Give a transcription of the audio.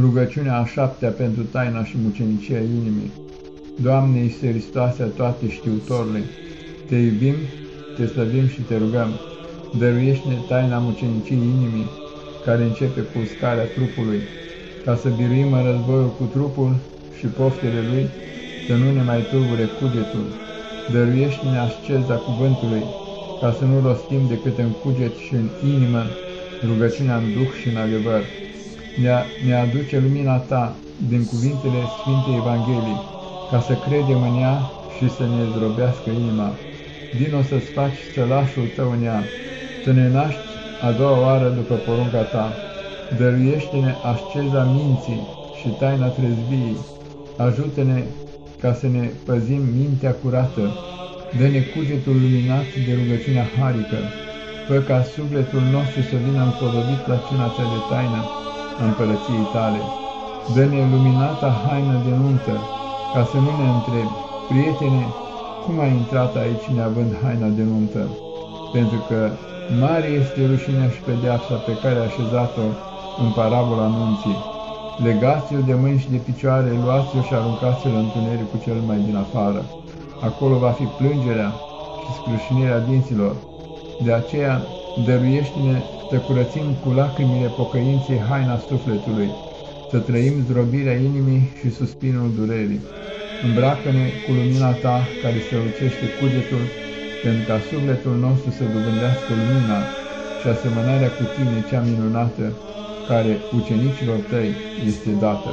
Rugăciunea a șaptea pentru taina și mucenicia inimii. Doamne Iisuse Hristoase, toate știutorule, Te iubim, Te slăvim și Te rugăm. Dăruiește-ne taina muceniciei inimii, care începe cu uscarea trupului, ca să biruim în războiul cu trupul și poftele lui, să nu ne mai tulbure cugetul. Dăruiește-ne asceza cuvântului, ca să nu rostim decât în cuget și în inimă rugăciunea în duh și în adevăr ne, ne aduce lumina Ta din cuvintele Sfintei Evangheliei, ca să credem în ea și să ne zdrobească inima. Vino să-ți faci sălașul Tău în ea, să ne naști a doua oară după porunca Ta. Dăruiește-ne asceza minții și taina trezbiei. Ajută-ne ca să ne păzim mintea curată. Dă-ne cugetul luminat de rugăciunea harică. Fă ca sufletul nostru să vină împodobit la cina ți de taină împărăției tale. Dă-ne luminata haină de nuntă, ca să nu ne întrebi, prietene, cum ai intrat aici neavând haina de nuntă? Pentru că mare este rușinea și pedeapsa pe care a așezat-o în parabola nunții. Legați-o de mâini și de picioare, luați-o și aruncați-o în întunericul cel mai din afară. Acolo va fi plângerea și scrușinirea dinților. De aceea, dăruiește-ne să curățim cu lacrimile pocăinței haina sufletului, să trăim zdrobirea inimii și suspinul durerii. Îmbracă-ne cu lumina ta care strălucește cugetul, pentru ca sufletul nostru să dobândească lumina și asemănarea cu tine cea minunată, care ucenicilor tăi este dată.